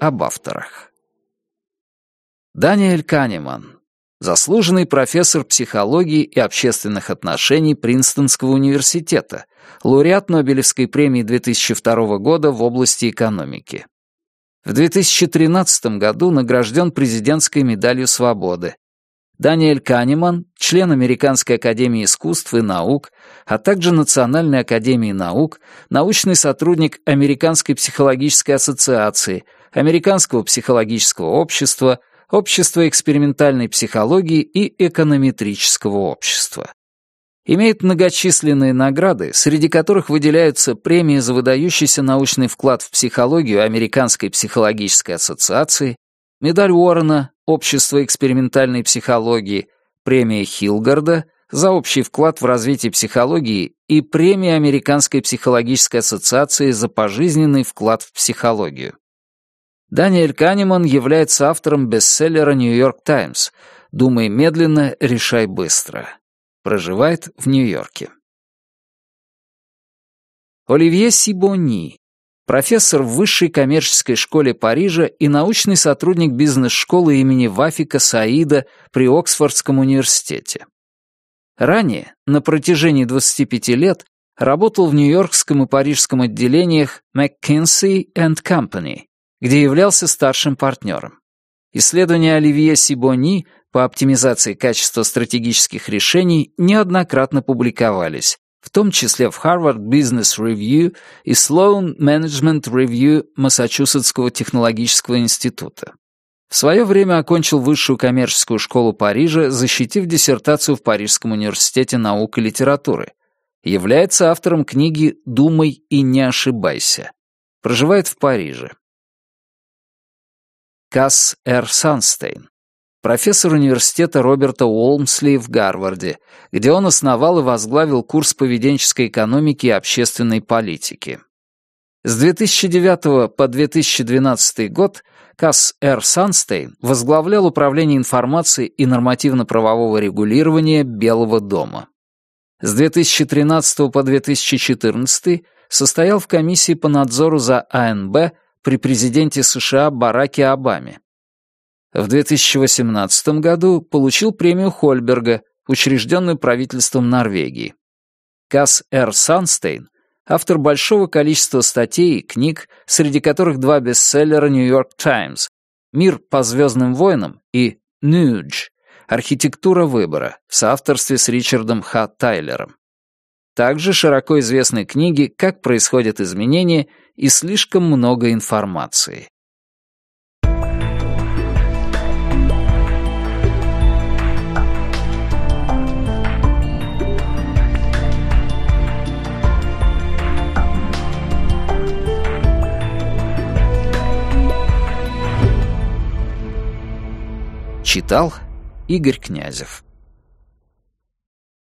об авторах. Даниэль Канеман, заслуженный профессор психологии и общественных отношений Принстонского университета, лауреат Нобелевской премии 2002 года в области экономики. В 2013 году награжден президентской медалью свободы. Даниэль Канеман, член Американской академии искусств и наук, а также Национальной академии наук, научный сотрудник Американской психологической ассоциации, Американского психологического общества, Общества экспериментальной психологии и эконометрического общества. Имеет многочисленные награды, среди которых выделяются премии за выдающийся научный вклад в психологию Американской психологической ассоциации, медаль Уоррена Общества экспериментальной психологии, премия Хилгарда за общий вклад в развитие психологии и премия Американской психологической ассоциации за пожизненный вклад в психологию. Даниэль Канеман является автором бестселлера «Нью-Йорк Таймс» «Думай медленно, решай быстро». Проживает в Нью-Йорке. Оливье Сибони, профессор в Высшей коммерческой школе Парижа и научный сотрудник бизнес-школы имени Вафика Саида при Оксфордском университете. Ранее, на протяжении 25 лет, работал в Нью-Йоркском и Парижском отделениях McKinsey Company, где являлся старшим партнером. Исследования Оливье Сибони по оптимизации качества стратегических решений неоднократно публиковались, в том числе в Harvard Business Review и Sloan Management Review Массачусетского технологического института. В свое время окончил высшую коммерческую школу Парижа, защитив диссертацию в Парижском университете наук и литературы. Является автором книги «Думай и не ошибайся». Проживает в Париже. Касс Р. Санстейн, профессор университета Роберта Уолмсли в Гарварде, где он основал и возглавил курс поведенческой экономики и общественной политики. С 2009 по 2012 год Касс Р. Санстейн возглавлял Управление информации и нормативно-правового регулирования Белого дома. С 2013 по 2014 состоял в комиссии по надзору за АНБ при президенте США Бараке Обаме. В 2018 году получил премию Хольберга, учрежденную правительством Норвегии. Касс Р. Санстейн — автор большого количества статей и книг, среди которых два бестселлера «Нью-Йорк Таймс» «Мир по звездным войнам» и «Нюдж» «Архитектура выбора» в соавторстве с Ричардом Х. Тайлером. Также широко известны книги «Как происходят изменения» и «Слишком много информации». Читал Игорь Князев